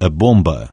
a bomba.